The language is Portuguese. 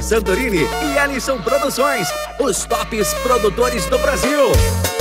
Santorini e Ellison Produções, os tops produtores do Brasil.